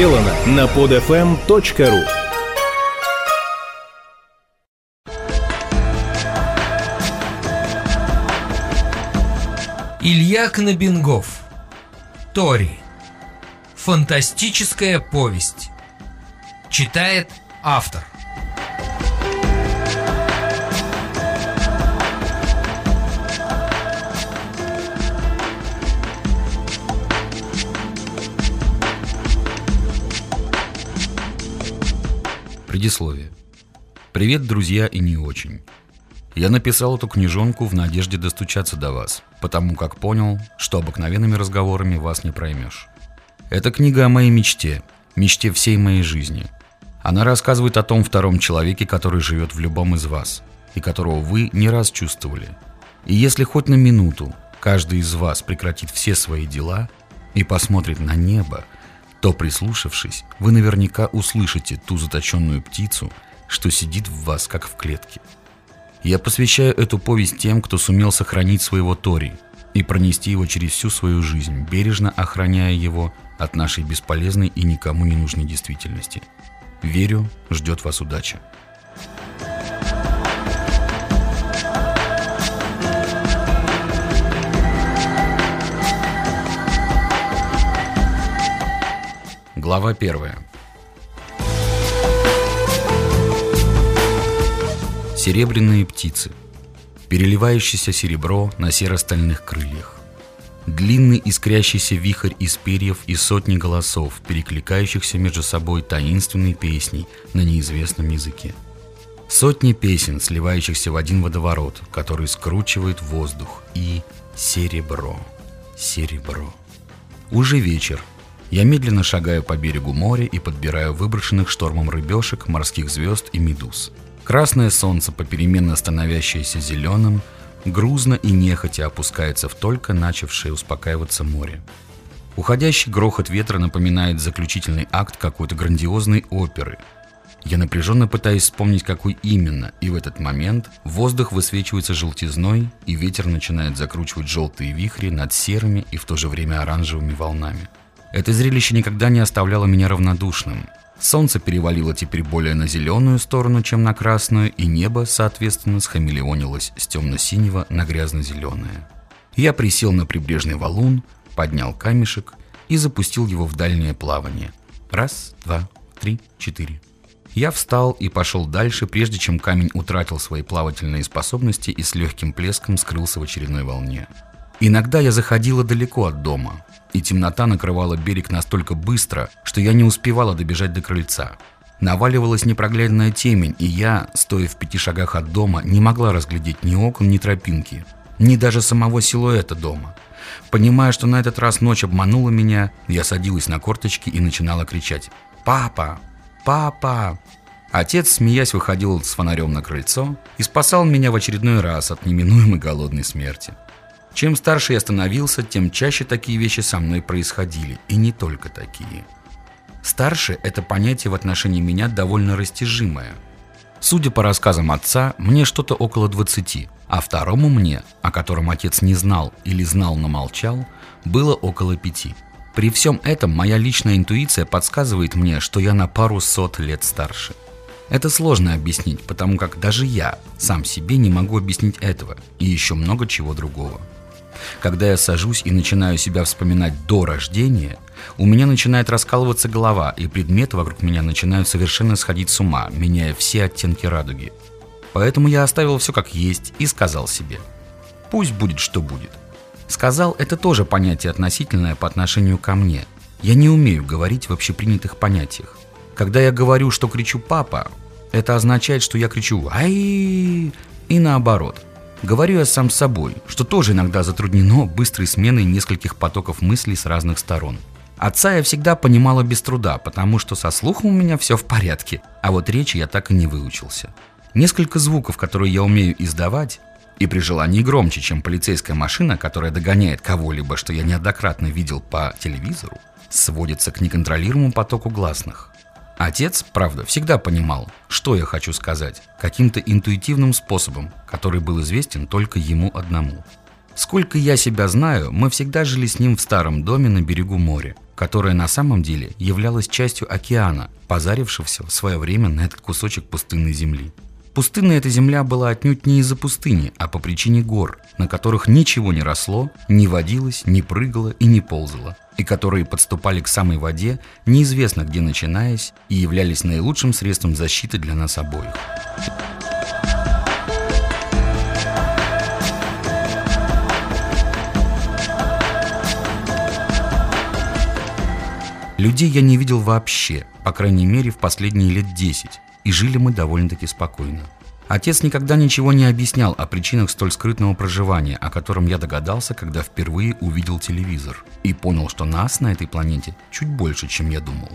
сделано на podfm.ru Илья Кнобингов Тори. Фантастическая повесть. Читает автор Предисловие. Привет, друзья, и не очень. Я написал эту книжонку в надежде достучаться до вас, потому как понял, что обыкновенными разговорами вас не проймешь. Это книга о моей мечте, мечте всей моей жизни. Она рассказывает о том втором человеке, который живет в любом из вас, и которого вы не раз чувствовали. И если хоть на минуту каждый из вас прекратит все свои дела и посмотрит на небо, то, прислушавшись, вы наверняка услышите ту заточенную птицу, что сидит в вас, как в клетке. Я посвящаю эту повесть тем, кто сумел сохранить своего Тори и пронести его через всю свою жизнь, бережно охраняя его от нашей бесполезной и никому не нужной действительности. Верю, ждет вас удача. Глава первая. Серебряные птицы. Переливающееся серебро на серо-стальных крыльях. Длинный искрящийся вихрь из перьев и сотни голосов, перекликающихся между собой таинственной песней на неизвестном языке. Сотни песен, сливающихся в один водоворот, который скручивает воздух. И серебро. Серебро. Уже вечер. Я медленно шагаю по берегу моря и подбираю выброшенных штормом рыбешек, морских звезд и медуз. Красное солнце, попеременно становящееся зеленым, грузно и нехотя опускается в только начавшее успокаиваться море. Уходящий грохот ветра напоминает заключительный акт какой-то грандиозной оперы. Я напряженно пытаюсь вспомнить, какой именно, и в этот момент воздух высвечивается желтизной, и ветер начинает закручивать желтые вихри над серыми и в то же время оранжевыми волнами. Это зрелище никогда не оставляло меня равнодушным. Солнце перевалило теперь более на зеленую сторону, чем на красную, и небо, соответственно, схамелеонилось с темно-синего на грязно-зеленое. Я присел на прибрежный валун, поднял камешек и запустил его в дальнее плавание. Раз, два, три, четыре. Я встал и пошел дальше, прежде чем камень утратил свои плавательные способности и с легким плеском скрылся в очередной волне. Иногда я заходила далеко от дома, и темнота накрывала берег настолько быстро, что я не успевала добежать до крыльца. Наваливалась непроглядная темень, и я, стоя в пяти шагах от дома, не могла разглядеть ни окон, ни тропинки, ни даже самого силуэта дома. Понимая, что на этот раз ночь обманула меня, я садилась на корточки и начинала кричать «Папа! Папа!». Отец, смеясь, выходил с фонарем на крыльцо и спасал меня в очередной раз от неминуемой голодной смерти. Чем старше я становился, тем чаще такие вещи со мной происходили, и не только такие. Старше – это понятие в отношении меня довольно растяжимое. Судя по рассказам отца, мне что-то около 20, а второму мне, о котором отец не знал или знал, но молчал, было около пяти. При всем этом моя личная интуиция подсказывает мне, что я на пару сот лет старше. Это сложно объяснить, потому как даже я сам себе не могу объяснить этого и еще много чего другого. Когда я сажусь и начинаю себя вспоминать до рождения, у меня начинает раскалываться голова, и предметы вокруг меня начинают совершенно сходить с ума, меняя все оттенки радуги. Поэтому я оставил все как есть и сказал себе, пусть будет что будет. Сказал – это тоже понятие относительное по отношению ко мне. Я не умею говорить в общепринятых понятиях. Когда я говорю, что кричу «папа», это означает, что я кричу «ай» и наоборот – Говорю я сам с собой, что тоже иногда затруднено быстрой сменой нескольких потоков мыслей с разных сторон. Отца я всегда понимала без труда, потому что со слухом у меня все в порядке, а вот речи я так и не выучился. Несколько звуков, которые я умею издавать, и при желании громче, чем полицейская машина, которая догоняет кого-либо, что я неоднократно видел по телевизору, сводится к неконтролируемому потоку гласных. Отец, правда, всегда понимал, что я хочу сказать, каким-то интуитивным способом, который был известен только ему одному. Сколько я себя знаю, мы всегда жили с ним в старом доме на берегу моря, которое на самом деле являлось частью океана, позарившегося в свое время на этот кусочек пустынной земли. Пустынная эта земля была отнюдь не из-за пустыни, а по причине гор, на которых ничего не росло, не водилось, не прыгало и не ползало, и которые подступали к самой воде, неизвестно где начинаясь, и являлись наилучшим средством защиты для нас обоих. Людей я не видел вообще, по крайней мере в последние лет десять, и жили мы довольно-таки спокойно. Отец никогда ничего не объяснял о причинах столь скрытного проживания, о котором я догадался, когда впервые увидел телевизор и понял, что нас на этой планете чуть больше, чем я думал.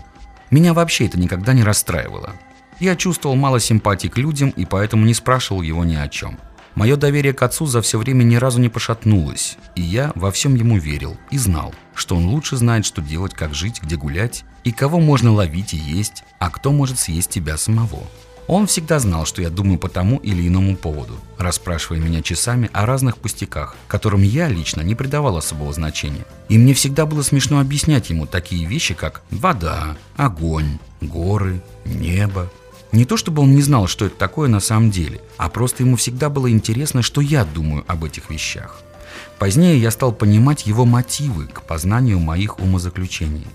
Меня вообще это никогда не расстраивало. Я чувствовал мало симпатии к людям и поэтому не спрашивал его ни о чем. Мое доверие к отцу за все время ни разу не пошатнулось, и я во всем ему верил и знал, что он лучше знает, что делать, как жить, где гулять, и кого можно ловить и есть, а кто может съесть тебя самого. Он всегда знал, что я думаю по тому или иному поводу, расспрашивая меня часами о разных пустяках, которым я лично не придавал особого значения. И мне всегда было смешно объяснять ему такие вещи, как вода, огонь, горы, небо, не то чтобы он не знал, что это такое на самом деле, а просто ему всегда было интересно, что я думаю об этих вещах. Позднее я стал понимать его мотивы к познанию моих умозаключений.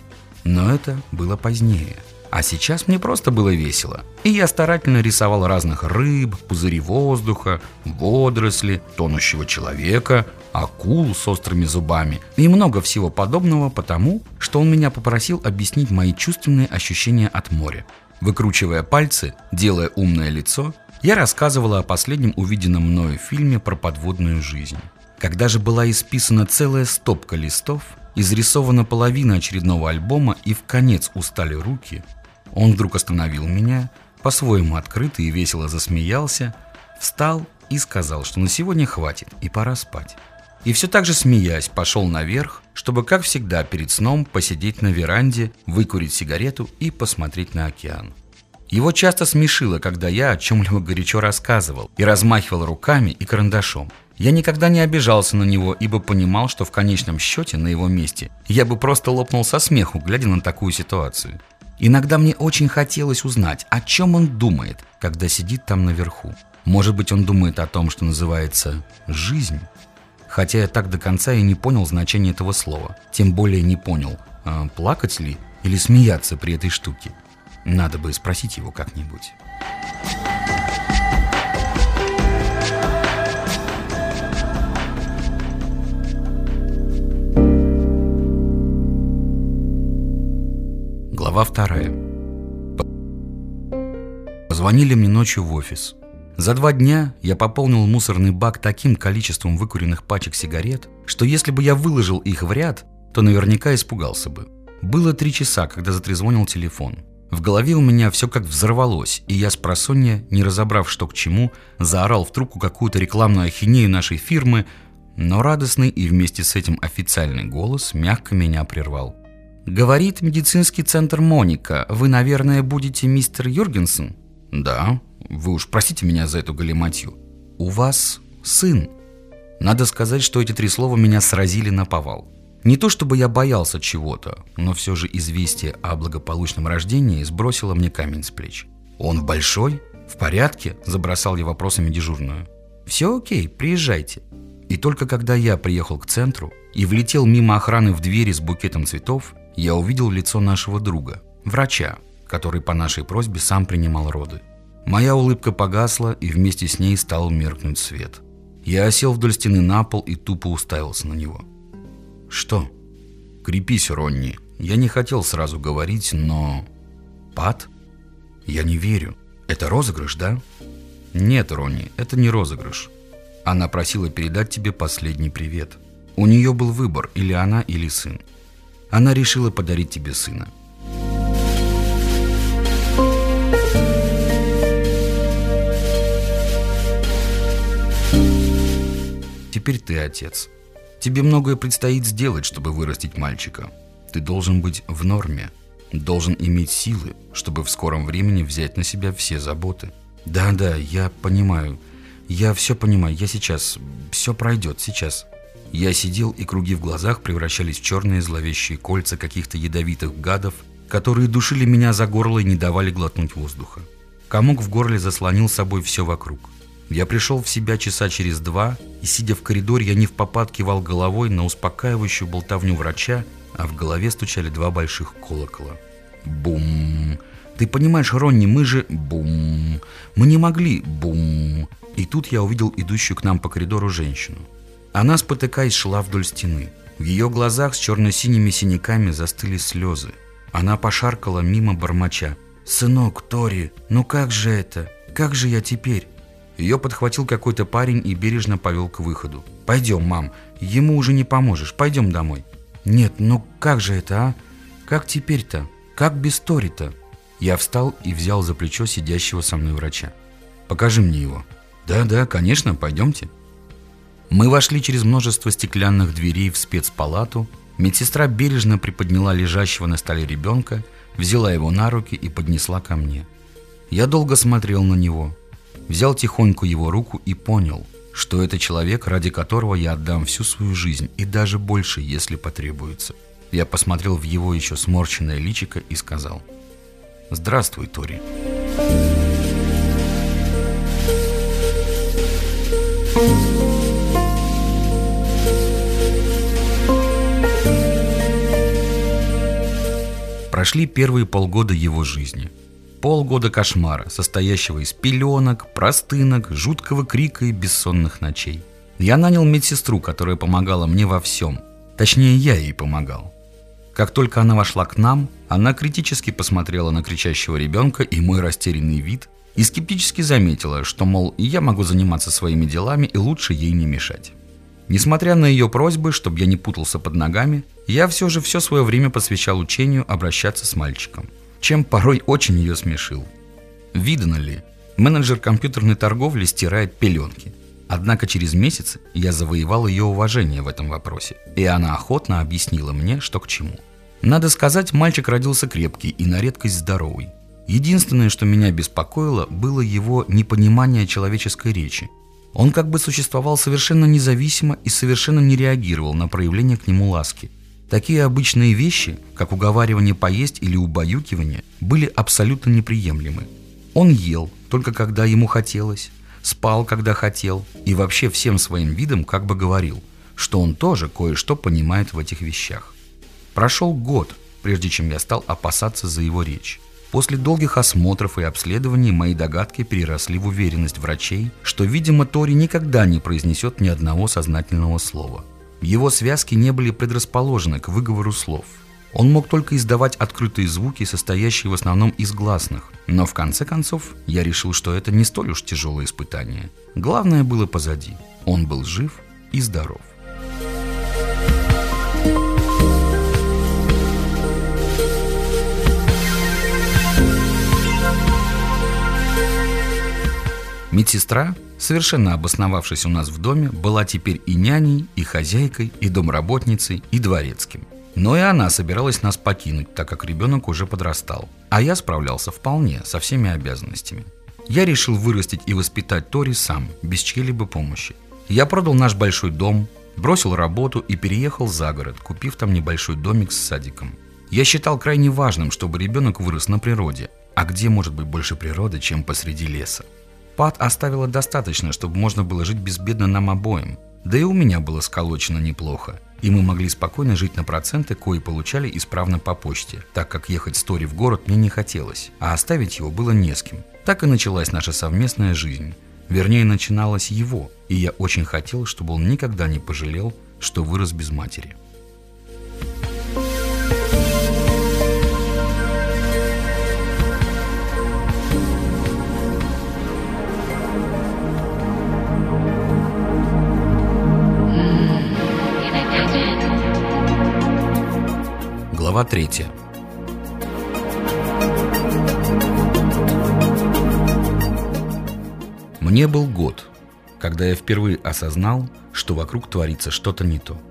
Но это было позднее. А сейчас мне просто было весело. И я старательно рисовал разных рыб, пузыри воздуха, водоросли, тонущего человека, акул с острыми зубами и много всего подобного потому, что он меня попросил объяснить мои чувственные ощущения от моря. Выкручивая пальцы, делая умное лицо, я рассказывала о последнем увиденном мною фильме про подводную жизнь. Когда же была исписана целая стопка листов, изрисована половина очередного альбома и в конец устали руки, он вдруг остановил меня, по-своему открыто и весело засмеялся, встал и сказал, что на сегодня хватит и пора спать. И все так же смеясь пошел наверх, чтобы, как всегда, перед сном посидеть на веранде, выкурить сигарету и посмотреть на океан. Его часто смешило, когда я о чем-либо горячо рассказывал и размахивал руками и карандашом. Я никогда не обижался на него, ибо понимал, что в конечном счете на его месте я бы просто лопнул со смеху, глядя на такую ситуацию. Иногда мне очень хотелось узнать, о чем он думает, когда сидит там наверху. Может быть, он думает о том, что называется «жизнь» хотя я так до конца и не понял значения этого слова. Тем более не понял, а плакать ли или смеяться при этой штуке. Надо бы спросить его как-нибудь. Глава вторая. Позвонили мне ночью в офис – за два дня я пополнил мусорный бак таким количеством выкуренных пачек сигарет, что если бы я выложил их в ряд, то наверняка испугался бы. Было три часа, когда затрезвонил телефон. В голове у меня все как взорвалось, и я с просонья, не разобрав что к чему, заорал в трубку какую-то рекламную ахинею нашей фирмы, но радостный и вместе с этим официальный голос мягко меня прервал. «Говорит медицинский центр Моника. Вы, наверное, будете мистер Юргенсен?» «Да», вы уж простите меня за эту галиматью. У вас сын. Надо сказать, что эти три слова меня сразили на повал. Не то чтобы я боялся чего-то, но все же известие о благополучном рождении сбросило мне камень с плеч. «Он большой? В порядке?» – забросал я вопросами дежурную. «Все окей, приезжайте». И только когда я приехал к центру и влетел мимо охраны в двери с букетом цветов, я увидел лицо нашего друга, врача, который по нашей просьбе сам принимал роды. Моя улыбка погасла, и вместе с ней стал меркнуть свет. Я осел вдоль стены на пол и тупо уставился на него. «Что?» «Крепись, Ронни. Я не хотел сразу говорить, но...» «Пат?» «Я не верю. Это розыгрыш, да?» «Нет, Ронни, это не розыгрыш. Она просила передать тебе последний привет. У нее был выбор, или она, или сын. Она решила подарить тебе сына. Теперь ты отец. Тебе многое предстоит сделать, чтобы вырастить мальчика. Ты должен быть в норме. Должен иметь силы, чтобы в скором времени взять на себя все заботы. Да-да, я понимаю. Я все понимаю. Я сейчас... Все пройдет сейчас. Я сидел, и круги в глазах превращались в черные зловещие кольца каких-то ядовитых гадов, которые душили меня за горло и не давали глотнуть воздуха. Комок в горле заслонил собой все вокруг. Я пришел в себя часа через два, и, сидя в коридоре, я не в попад кивал головой на успокаивающую болтовню врача, а в голове стучали два больших колокола. Бум! Ты понимаешь, Ронни, мы же... Бум! Мы не могли... Бум! И тут я увидел идущую к нам по коридору женщину. Она, спотыкаясь, шла вдоль стены. В ее глазах с черно-синими синяками застыли слезы. Она пошаркала мимо бормоча. «Сынок, Тори, ну как же это? Как же я теперь?» Ее подхватил какой-то парень и бережно повел к выходу. «Пойдем, мам, ему уже не поможешь, пойдем домой». «Нет, ну как же это, а? Как теперь-то? Как без Тори-то?» Я встал и взял за плечо сидящего со мной врача. «Покажи мне его». «Да-да, конечно, пойдемте». Мы вошли через множество стеклянных дверей в спецпалату. Медсестра бережно приподняла лежащего на столе ребенка, взяла его на руки и поднесла ко мне. Я долго смотрел на него, взял тихонько его руку и понял, что это человек, ради которого я отдам всю свою жизнь и даже больше, если потребуется. Я посмотрел в его еще сморщенное личико и сказал «Здравствуй, Тори». Прошли первые полгода его жизни. Полгода кошмара, состоящего из пеленок, простынок, жуткого крика и бессонных ночей. Я нанял медсестру, которая помогала мне во всем. Точнее, я ей помогал. Как только она вошла к нам, она критически посмотрела на кричащего ребенка и мой растерянный вид и скептически заметила, что, мол, я могу заниматься своими делами и лучше ей не мешать. Несмотря на ее просьбы, чтобы я не путался под ногами, я все же все свое время посвящал учению обращаться с мальчиком, чем порой очень ее смешил. Видно ли, менеджер компьютерной торговли стирает пеленки. Однако через месяц я завоевал ее уважение в этом вопросе, и она охотно объяснила мне, что к чему. Надо сказать, мальчик родился крепкий и на редкость здоровый. Единственное, что меня беспокоило, было его непонимание человеческой речи – он как бы существовал совершенно независимо и совершенно не реагировал на проявление к нему ласки. Такие обычные вещи, как уговаривание поесть или убаюкивание, были абсолютно неприемлемы. Он ел только когда ему хотелось, спал когда хотел и вообще всем своим видом как бы говорил, что он тоже кое-что понимает в этих вещах. Прошел год, прежде чем я стал опасаться за его речь. После долгих осмотров и обследований мои догадки переросли в уверенность врачей, что, видимо, Тори никогда не произнесет ни одного сознательного слова. Его связки не были предрасположены к выговору слов. Он мог только издавать открытые звуки, состоящие в основном из гласных. Но в конце концов я решил, что это не столь уж тяжелое испытание. Главное было позади. Он был жив и здоров. Медсестра, совершенно обосновавшись у нас в доме, была теперь и няней, и хозяйкой, и домработницей, и дворецким. Но и она собиралась нас покинуть, так как ребенок уже подрастал. А я справлялся вполне со всеми обязанностями. Я решил вырастить и воспитать Тори сам, без чьей-либо помощи. Я продал наш большой дом, бросил работу и переехал за город, купив там небольшой домик с садиком. Я считал крайне важным, чтобы ребенок вырос на природе. А где может быть больше природы, чем посреди леса? Пат оставила достаточно, чтобы можно было жить безбедно нам обоим. Да и у меня было сколочено неплохо. И мы могли спокойно жить на проценты, кои получали исправно по почте, так как ехать с Тори в город мне не хотелось, а оставить его было не с кем. Так и началась наша совместная жизнь. Вернее, начиналась его, и я очень хотел, чтобы он никогда не пожалел, что вырос без матери. Глава 3 Мне был год, когда я впервые осознал, что вокруг творится что-то не то.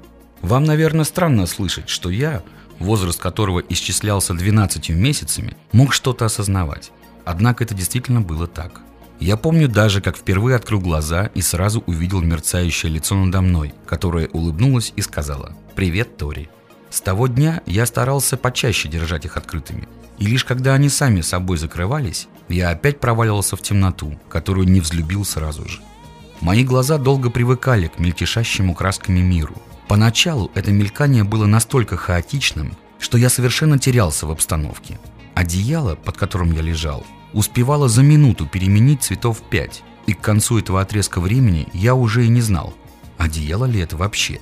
Вам, наверное, странно слышать, что я, возраст которого исчислялся 12 месяцами, мог что-то осознавать. Однако это действительно было так. Я помню даже, как впервые открыл глаза и сразу увидел мерцающее лицо надо мной, которое улыбнулось и сказала «Привет, Тори». С того дня я старался почаще держать их открытыми. И лишь когда они сами собой закрывались, я опять проваливался в темноту, которую не взлюбил сразу же. Мои глаза долго привыкали к мельтешащему красками миру. Поначалу это мелькание было настолько хаотичным, что я совершенно терялся в обстановке. Одеяло, под которым я лежал, успевало за минуту переменить цветов пять, и к концу этого отрезка времени я уже и не знал, одеяло ли это вообще.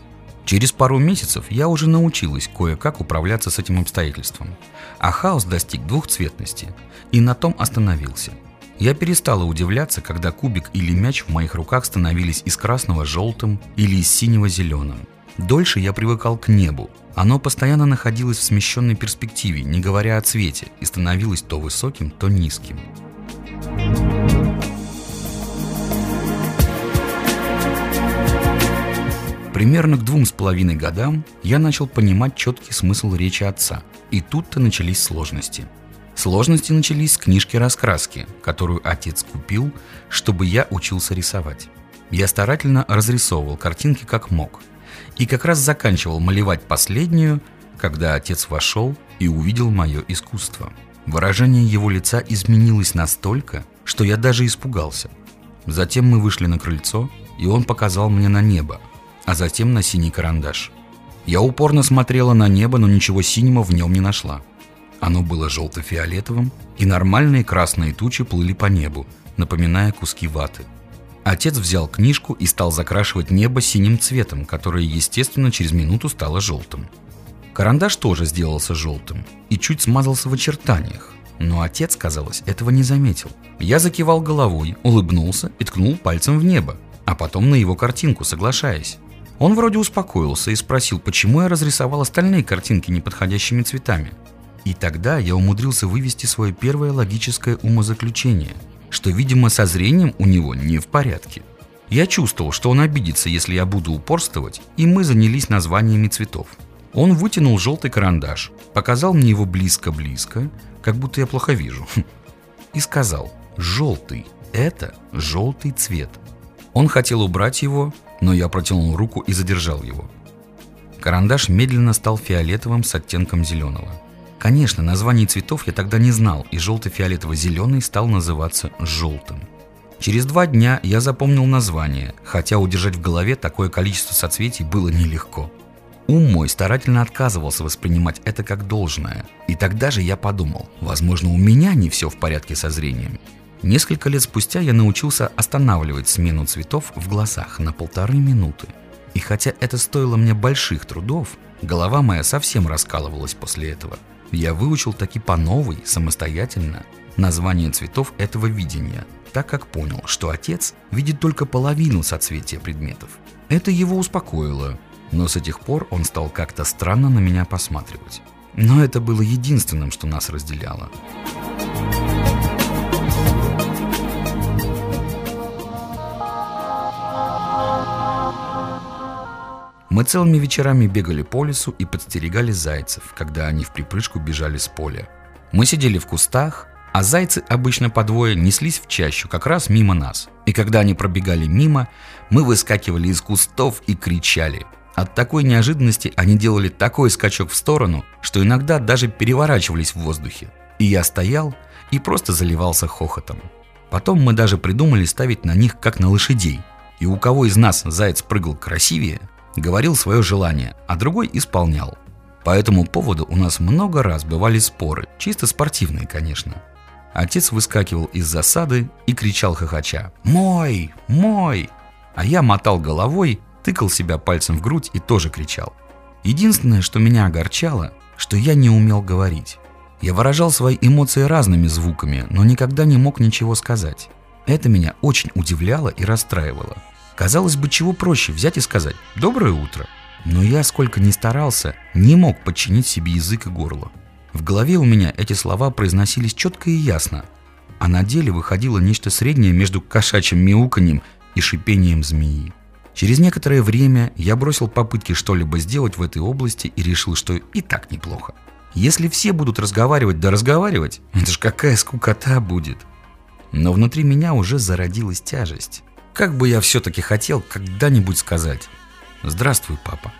Через пару месяцев я уже научилась кое-как управляться с этим обстоятельством, а хаос достиг двухцветности, и на том остановился. Я перестала удивляться, когда кубик или мяч в моих руках становились из красного желтым или из синего зеленым. Дольше я привыкал к небу, оно постоянно находилось в смещенной перспективе, не говоря о цвете, и становилось то высоким, то низким. Примерно к двум с половиной годам я начал понимать четкий смысл речи отца, и тут-то начались сложности. Сложности начались с книжки раскраски, которую отец купил, чтобы я учился рисовать. Я старательно разрисовывал картинки как мог – и как раз заканчивал малевать последнюю, когда отец вошел и увидел мое искусство. Выражение его лица изменилось настолько, что я даже испугался. Затем мы вышли на крыльцо, и он показал мне на небо, а затем на синий карандаш. Я упорно смотрела на небо, но ничего синего в нем не нашла. Оно было желто-фиолетовым, и нормальные красные тучи плыли по небу, напоминая куски ваты – Отец взял книжку и стал закрашивать небо синим цветом, которое, естественно, через минуту стало желтым. Карандаш тоже сделался желтым и чуть смазался в очертаниях, но отец, казалось, этого не заметил. Я закивал головой, улыбнулся и ткнул пальцем в небо, а потом на его картинку, соглашаясь. Он вроде успокоился и спросил, почему я разрисовал остальные картинки неподходящими цветами. И тогда я умудрился вывести свое первое логическое умозаключение – что, видимо, со зрением у него не в порядке. Я чувствовал, что он обидится, если я буду упорствовать, и мы занялись названиями цветов. Он вытянул желтый карандаш, показал мне его близко-близко, как будто я плохо вижу, и сказал «желтый, это желтый цвет». Он хотел убрать его, но я протянул руку и задержал его. Карандаш медленно стал фиолетовым с оттенком зеленого. Конечно, названий цветов я тогда не знал, и желто-фиолетово-зеленый стал называться желтым. Через два дня я запомнил название, хотя удержать в голове такое количество соцветий было нелегко. Ум мой старательно отказывался воспринимать это как должное. И тогда же я подумал, возможно, у меня не все в порядке со зрением. Несколько лет спустя я научился останавливать смену цветов в глазах на полторы минуты. И хотя это стоило мне больших трудов, голова моя совсем раскалывалась после этого – я выучил таки по новой, самостоятельно, название цветов этого видения, так как понял, что отец видит только половину соцветия предметов. Это его успокоило, но с этих пор он стал как-то странно на меня посматривать. Но это было единственным, что нас разделяло. Мы целыми вечерами бегали по лесу и подстерегали зайцев, когда они в припрыжку бежали с поля. Мы сидели в кустах, а зайцы, обычно по двое, неслись в чащу как раз мимо нас. И когда они пробегали мимо, мы выскакивали из кустов и кричали. От такой неожиданности они делали такой скачок в сторону, что иногда даже переворачивались в воздухе. И я стоял и просто заливался хохотом. Потом мы даже придумали ставить на них как на лошадей. И у кого из нас заяц прыгал красивее, говорил свое желание, а другой исполнял. По этому поводу у нас много раз бывали споры, чисто спортивные, конечно. Отец выскакивал из засады и кричал хохоча «Мой! Мой!» А я мотал головой, тыкал себя пальцем в грудь и тоже кричал. Единственное, что меня огорчало, что я не умел говорить. Я выражал свои эмоции разными звуками, но никогда не мог ничего сказать. Это меня очень удивляло и расстраивало. Казалось бы, чего проще взять и сказать «доброе утро». Но я, сколько ни старался, не мог подчинить себе язык и горло. В голове у меня эти слова произносились четко и ясно, а на деле выходило нечто среднее между кошачьим мяуканьем и шипением змеи. Через некоторое время я бросил попытки что-либо сделать в этой области и решил, что и так неплохо. Если все будут разговаривать да разговаривать, это ж какая скукота будет. но внутри меня уже зародилась тяжесть. Как бы я все-таки хотел когда-нибудь сказать «Здравствуй, папа».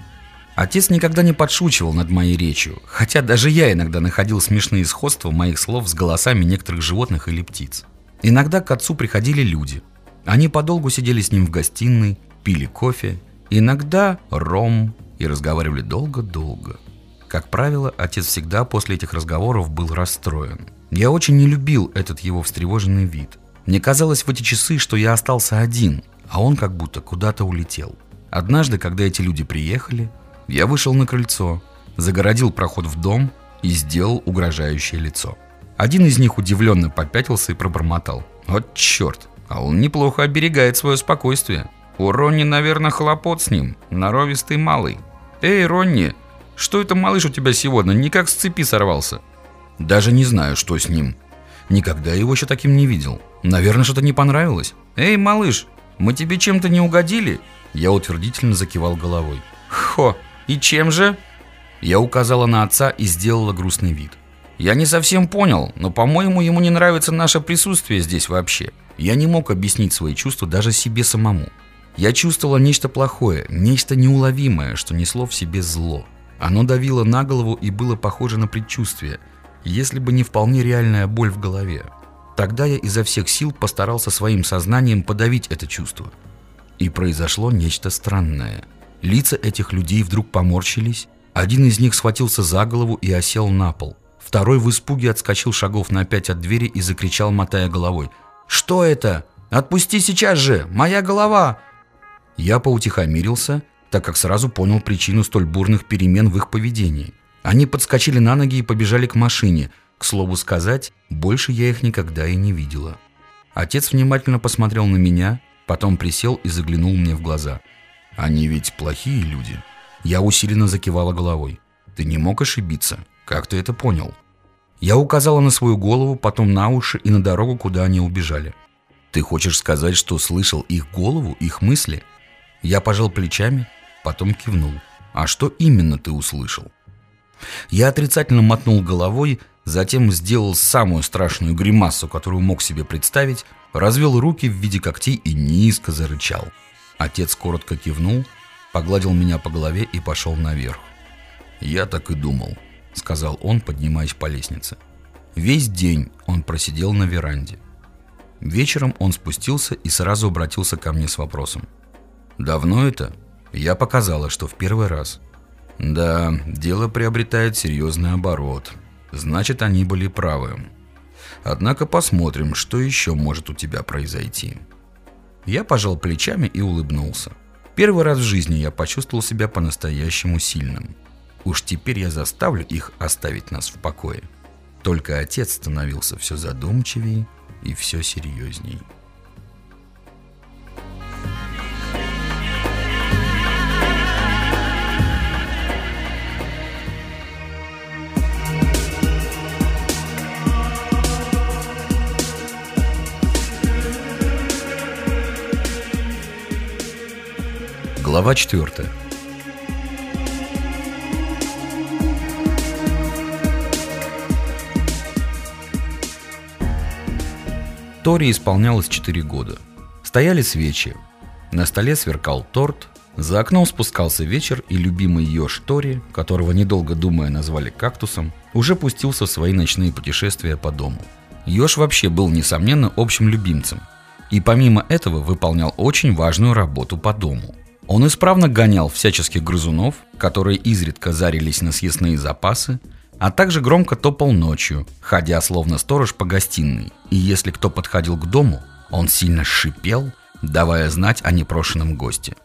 Отец никогда не подшучивал над моей речью, хотя даже я иногда находил смешные сходства моих слов с голосами некоторых животных или птиц. Иногда к отцу приходили люди. Они подолгу сидели с ним в гостиной, пили кофе, иногда ром и разговаривали долго-долго. Как правило, отец всегда после этих разговоров был расстроен. Я очень не любил этот его встревоженный вид. Мне казалось в эти часы, что я остался один, а он как будто куда-то улетел. Однажды, когда эти люди приехали, я вышел на крыльцо, загородил проход в дом и сделал угрожающее лицо. Один из них удивленно попятился и пробормотал. «Вот черт, а он неплохо оберегает свое спокойствие. У Ронни, наверное, хлопот с ним, норовистый малый. Эй, Ронни, что это малыш у тебя сегодня, никак с цепи сорвался?» Даже не знаю, что с ним. Никогда его еще таким не видел. Наверное, что-то не понравилось. «Эй, малыш, мы тебе чем-то не угодили?» Я утвердительно закивал головой. «Хо, и чем же?» Я указала на отца и сделала грустный вид. «Я не совсем понял, но, по-моему, ему не нравится наше присутствие здесь вообще. Я не мог объяснить свои чувства даже себе самому. Я чувствовала нечто плохое, нечто неуловимое, что несло в себе зло. Оно давило на голову и было похоже на предчувствие – если бы не вполне реальная боль в голове. Тогда я изо всех сил постарался своим сознанием подавить это чувство. И произошло нечто странное. Лица этих людей вдруг поморщились, один из них схватился за голову и осел на пол. Второй в испуге отскочил шагов на пять от двери и закричал, мотая головой. «Что это? Отпусти сейчас же! Моя голова!» Я поутихомирился, так как сразу понял причину столь бурных перемен в их поведении. Они подскочили на ноги и побежали к машине. К слову сказать, больше я их никогда и не видела. Отец внимательно посмотрел на меня, потом присел и заглянул мне в глаза. «Они ведь плохие люди». Я усиленно закивала головой. «Ты не мог ошибиться. Как ты это понял?» Я указала на свою голову, потом на уши и на дорогу, куда они убежали. «Ты хочешь сказать, что слышал их голову, их мысли?» Я пожал плечами, потом кивнул. «А что именно ты услышал?» Я отрицательно мотнул головой, затем сделал самую страшную гримасу, которую мог себе представить, развел руки в виде когтей и низко зарычал. Отец коротко кивнул, погладил меня по голове и пошел наверх. «Я так и думал», — сказал он, поднимаясь по лестнице. Весь день он просидел на веранде. Вечером он спустился и сразу обратился ко мне с вопросом. «Давно это?» Я показала, что в первый раз. Да, дело приобретает серьезный оборот. Значит, они были правы. Однако посмотрим, что еще может у тебя произойти. Я пожал плечами и улыбнулся. Первый раз в жизни я почувствовал себя по-настоящему сильным. Уж теперь я заставлю их оставить нас в покое. Только отец становился все задумчивее и все серьезней. Глава 4 Тори исполнялось 4 года. Стояли свечи. На столе сверкал торт. За окном спускался вечер, и любимый еж Тори, которого, недолго думая, назвали кактусом, уже пустился в свои ночные путешествия по дому. Еж вообще был, несомненно, общим любимцем. И помимо этого выполнял очень важную работу по дому – он исправно гонял всяческих грызунов, которые изредка зарились на съестные запасы, а также громко топал ночью, ходя словно сторож по гостиной. И если кто подходил к дому, он сильно шипел, давая знать о непрошенном госте.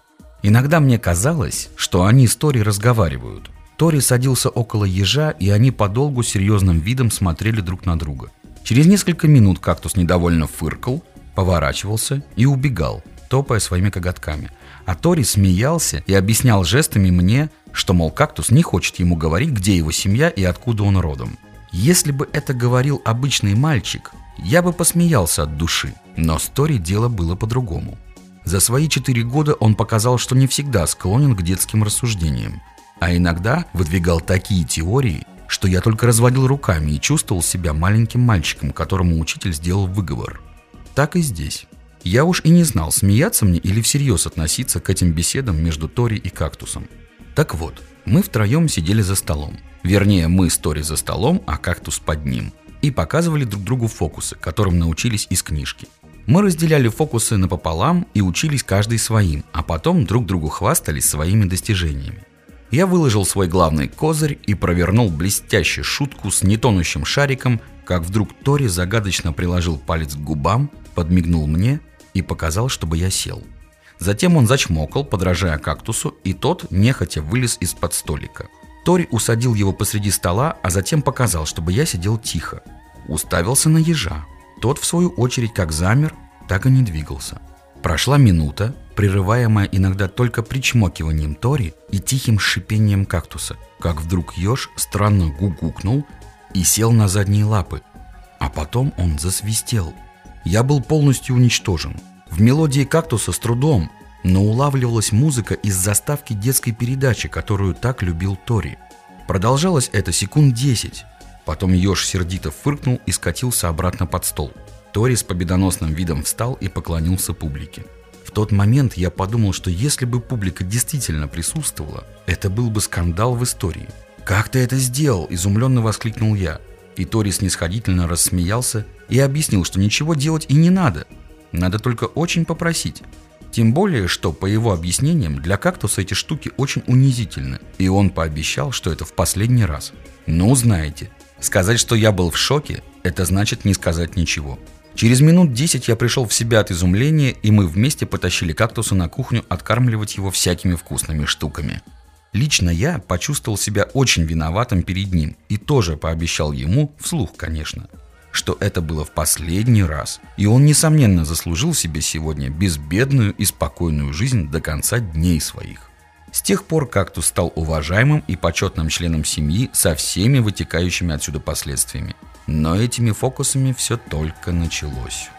Иногда мне казалось, что они с Тори разговаривают. Тори садился около ежа, и они подолгу серьезным видом смотрели друг на друга. Через несколько минут кактус недовольно фыркал, поворачивался и убегал, топая своими коготками – а Тори смеялся и объяснял жестами мне, что, мол, кактус не хочет ему говорить, где его семья и откуда он родом. Если бы это говорил обычный мальчик, я бы посмеялся от души. Но с Тори дело было по-другому. За свои четыре года он показал, что не всегда склонен к детским рассуждениям, а иногда выдвигал такие теории, что я только разводил руками и чувствовал себя маленьким мальчиком, которому учитель сделал выговор. Так и здесь. Я уж и не знал, смеяться мне или всерьез относиться к этим беседам между Тори и кактусом. Так вот, мы втроем сидели за столом. Вернее, мы с Тори за столом, а кактус под ним. И показывали друг другу фокусы, которым научились из книжки. Мы разделяли фокусы напополам и учились каждый своим, а потом друг другу хвастались своими достижениями. Я выложил свой главный козырь и провернул блестящую шутку с нетонущим шариком, как вдруг Тори загадочно приложил палец к губам, подмигнул мне и показал, чтобы я сел. Затем он зачмокал, подражая кактусу, и тот нехотя вылез из-под столика. Тори усадил его посреди стола, а затем показал, чтобы я сидел тихо. Уставился на ежа. Тот, в свою очередь, как замер, так и не двигался. Прошла минута, прерываемая иногда только причмокиванием Тори и тихим шипением кактуса, как вдруг еж странно гугукнул и сел на задние лапы. А потом он засвистел. Я был полностью уничтожен. В мелодии кактуса с трудом, но улавливалась музыка из заставки детской передачи, которую так любил Тори. Продолжалось это секунд десять. Потом еж сердито фыркнул и скатился обратно под стол. Тори с победоносным видом встал и поклонился публике. В тот момент я подумал, что если бы публика действительно присутствовала, это был бы скандал в истории. «Как ты это сделал?» – изумленно воскликнул я. И Тори снисходительно рассмеялся и объяснил, что ничего делать и не надо. Надо только очень попросить. Тем более, что, по его объяснениям, для кактуса эти штуки очень унизительны, и он пообещал, что это в последний раз. Ну, знаете, сказать, что я был в шоке, это значит не сказать ничего. Через минут 10 я пришел в себя от изумления, и мы вместе потащили кактуса на кухню откармливать его всякими вкусными штуками. Лично я почувствовал себя очень виноватым перед ним и тоже пообещал ему, вслух, конечно, что это было в последний раз, и он, несомненно, заслужил себе сегодня безбедную и спокойную жизнь до конца дней своих. С тех пор кактус стал уважаемым и почетным членом семьи со всеми вытекающими отсюда последствиями. Но этими фокусами все только началось.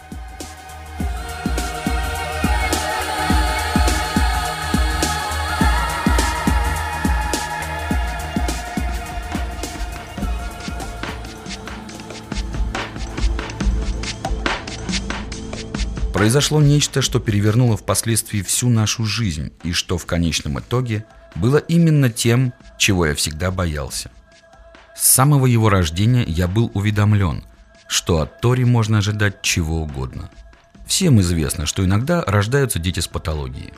Произошло нечто, что перевернуло впоследствии всю нашу жизнь, и что в конечном итоге было именно тем, чего я всегда боялся. С самого его рождения я был уведомлен, что от Тори можно ожидать чего угодно. Всем известно, что иногда рождаются дети с патологией.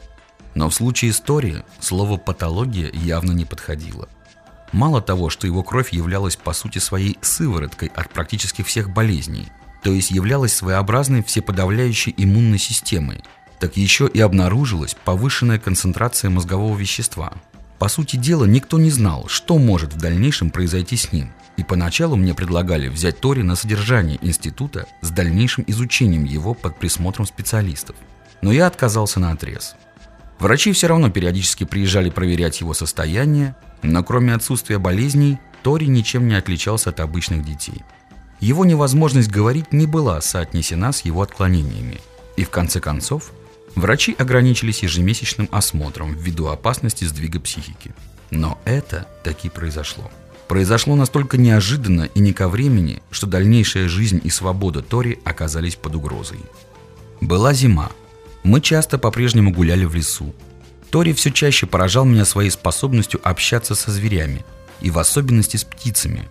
Но в случае с Тори слово «патология» явно не подходило. Мало того, что его кровь являлась по сути своей сывороткой от практически всех болезней – то есть являлась своеобразной всеподавляющей иммунной системой, так еще и обнаружилась повышенная концентрация мозгового вещества. По сути дела, никто не знал, что может в дальнейшем произойти с ним, и поначалу мне предлагали взять Тори на содержание института с дальнейшим изучением его под присмотром специалистов. Но я отказался на отрез. Врачи все равно периодически приезжали проверять его состояние, но кроме отсутствия болезней, Тори ничем не отличался от обычных детей – его невозможность говорить не была соотнесена с его отклонениями. И в конце концов, врачи ограничились ежемесячным осмотром ввиду опасности сдвига психики. Но это таки произошло. Произошло настолько неожиданно и не ко времени, что дальнейшая жизнь и свобода Тори оказались под угрозой. Была зима. Мы часто по-прежнему гуляли в лесу. Тори все чаще поражал меня своей способностью общаться со зверями, и в особенности с птицами,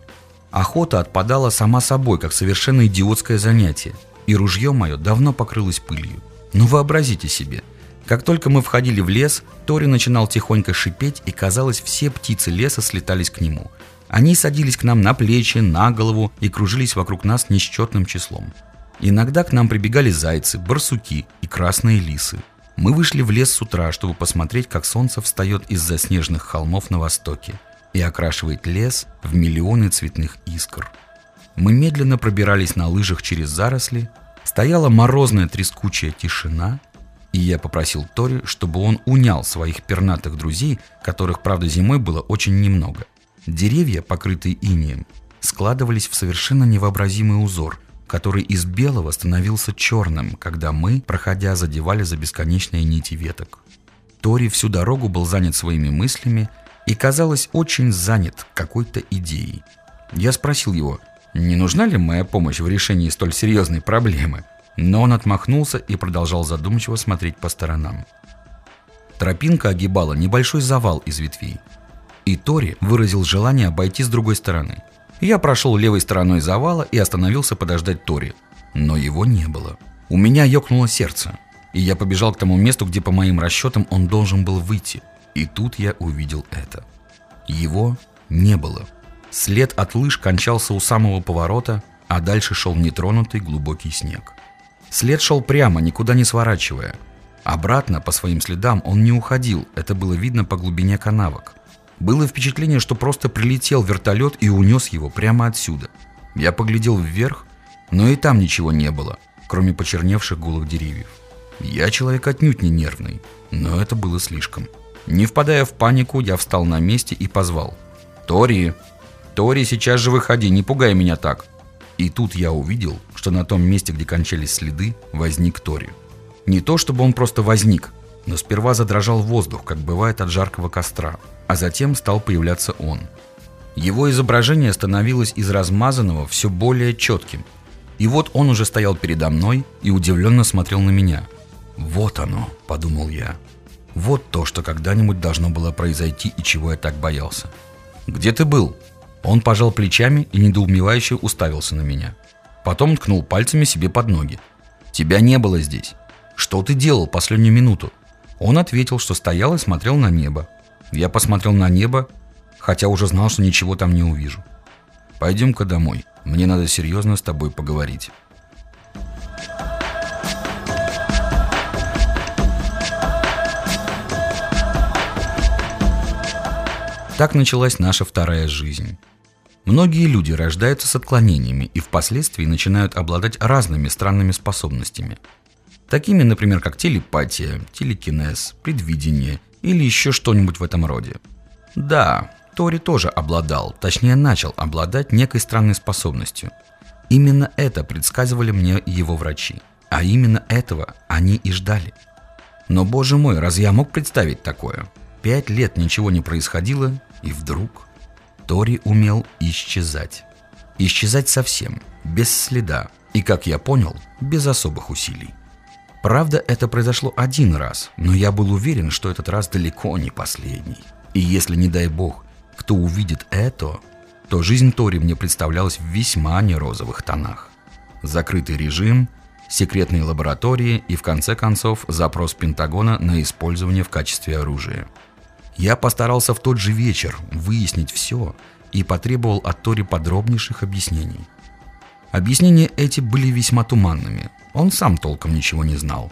Охота отпадала сама собой, как совершенно идиотское занятие, и ружье мое давно покрылось пылью. Ну вообразите себе, как только мы входили в лес, Тори начинал тихонько шипеть, и казалось, все птицы леса слетались к нему. Они садились к нам на плечи, на голову и кружились вокруг нас несчетным числом. Иногда к нам прибегали зайцы, барсуки и красные лисы. Мы вышли в лес с утра, чтобы посмотреть, как солнце встает из-за снежных холмов на востоке и окрашивает лес в миллионы цветных искр. Мы медленно пробирались на лыжах через заросли, стояла морозная трескучая тишина, и я попросил Тори, чтобы он унял своих пернатых друзей, которых, правда, зимой было очень немного. Деревья, покрытые инеем, складывались в совершенно невообразимый узор, который из белого становился черным, когда мы, проходя, задевали за бесконечные нити веток. Тори всю дорогу был занят своими мыслями, и, казалось, очень занят какой-то идеей. Я спросил его, не нужна ли моя помощь в решении столь серьезной проблемы. Но он отмахнулся и продолжал задумчиво смотреть по сторонам. Тропинка огибала небольшой завал из ветвей. И Тори выразил желание обойти с другой стороны. Я прошел левой стороной завала и остановился подождать Тори. Но его не было. У меня ёкнуло сердце. И я побежал к тому месту, где по моим расчетам он должен был выйти. И тут я увидел это. Его не было. След от лыж кончался у самого поворота, а дальше шел нетронутый глубокий снег. След шел прямо, никуда не сворачивая. Обратно, по своим следам, он не уходил, это было видно по глубине канавок. Было впечатление, что просто прилетел вертолет и унес его прямо отсюда. Я поглядел вверх, но и там ничего не было, кроме почерневших голых деревьев. Я человек отнюдь не нервный, но это было слишком. Не впадая в панику, я встал на месте и позвал. «Тори! Тори, сейчас же выходи, не пугай меня так!» И тут я увидел, что на том месте, где кончались следы, возник Тори. Не то, чтобы он просто возник, но сперва задрожал воздух, как бывает от жаркого костра, а затем стал появляться он. Его изображение становилось из размазанного все более четким. И вот он уже стоял передо мной и удивленно смотрел на меня. «Вот оно», — подумал я. «Вот то, что когда-нибудь должно было произойти и чего я так боялся». «Где ты был?» Он пожал плечами и недоумевающе уставился на меня. Потом ткнул пальцами себе под ноги. «Тебя не было здесь. Что ты делал последнюю минуту?» Он ответил, что стоял и смотрел на небо. Я посмотрел на небо, хотя уже знал, что ничего там не увижу. «Пойдем-ка домой. Мне надо серьезно с тобой поговорить». Так началась наша вторая жизнь. Многие люди рождаются с отклонениями и впоследствии начинают обладать разными странными способностями. Такими, например, как телепатия, телекинез, предвидение или еще что-нибудь в этом роде. Да, Тори тоже обладал, точнее начал обладать некой странной способностью. Именно это предсказывали мне его врачи. А именно этого они и ждали. Но, боже мой, разве я мог представить такое? Пять лет ничего не происходило, и вдруг Тори умел исчезать. Исчезать совсем, без следа, и, как я понял, без особых усилий. Правда, это произошло один раз, но я был уверен, что этот раз далеко не последний. И если, не дай бог, кто увидит это, то жизнь Тори мне представлялась в весьма нерозовых тонах. Закрытый режим, секретные лаборатории и, в конце концов, запрос Пентагона на использование в качестве оружия – я постарался в тот же вечер выяснить все и потребовал от Тори подробнейших объяснений. Объяснения эти были весьма туманными. Он сам толком ничего не знал.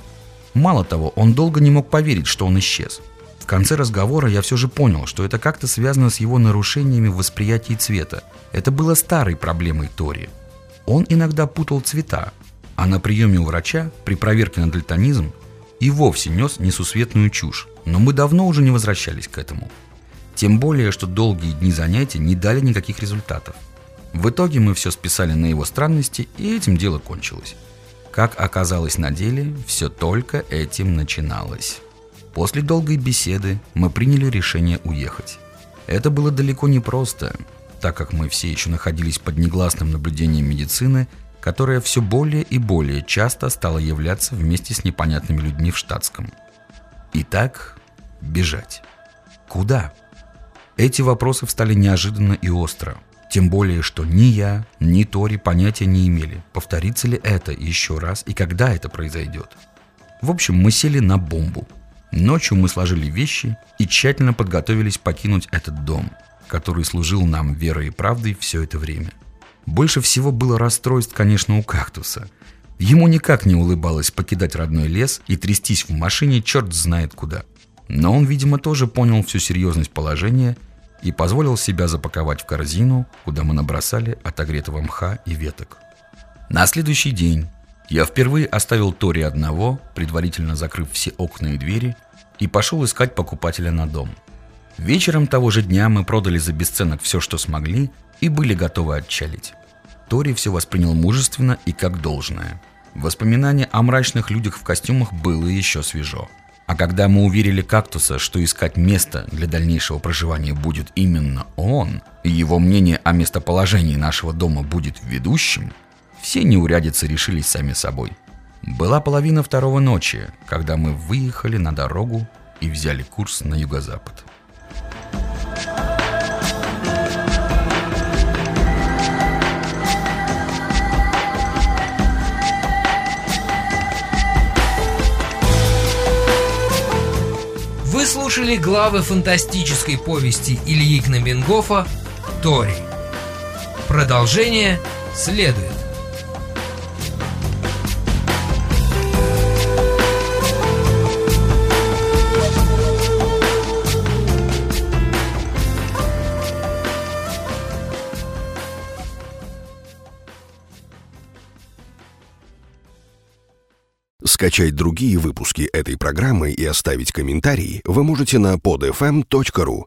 Мало того, он долго не мог поверить, что он исчез. В конце разговора я все же понял, что это как-то связано с его нарушениями в восприятии цвета. Это было старой проблемой Тори. Он иногда путал цвета, а на приеме у врача при проверке на дальтонизм и вовсе нес несусветную чушь. Но мы давно уже не возвращались к этому. Тем более, что долгие дни занятий не дали никаких результатов. В итоге мы все списали на его странности, и этим дело кончилось. Как оказалось на деле, все только этим начиналось. После долгой беседы мы приняли решение уехать. Это было далеко не просто, так как мы все еще находились под негласным наблюдением медицины, которая все более и более часто стала являться вместе с непонятными людьми в штатском – Итак, бежать. Куда? Эти вопросы встали неожиданно и остро. Тем более, что ни я, ни Тори понятия не имели, повторится ли это еще раз и когда это произойдет. В общем, мы сели на бомбу. Ночью мы сложили вещи и тщательно подготовились покинуть этот дом, который служил нам верой и правдой все это время. Больше всего было расстройств, конечно, у кактуса – Ему никак не улыбалось покидать родной лес и трястись в машине черт знает куда. Но он, видимо, тоже понял всю серьезность положения и позволил себя запаковать в корзину, куда мы набросали отогретого мха и веток. На следующий день я впервые оставил Тори одного, предварительно закрыв все окна и двери, и пошел искать покупателя на дом. Вечером того же дня мы продали за бесценок все, что смогли, и были готовы отчалить. Тори все воспринял мужественно и как должное. Воспоминание о мрачных людях в костюмах было еще свежо. А когда мы уверили кактуса, что искать место для дальнейшего проживания будет именно он, и его мнение о местоположении нашего дома будет ведущим, все неурядицы решились сами собой. Была половина второго ночи, когда мы выехали на дорогу и взяли курс на юго-запад. Слушали главы фантастической повести Ильи Кнабенгофа «Тори». Продолжение следует. Скачать другие выпуски этой программы и оставить комментарии вы можете на podfm.ru.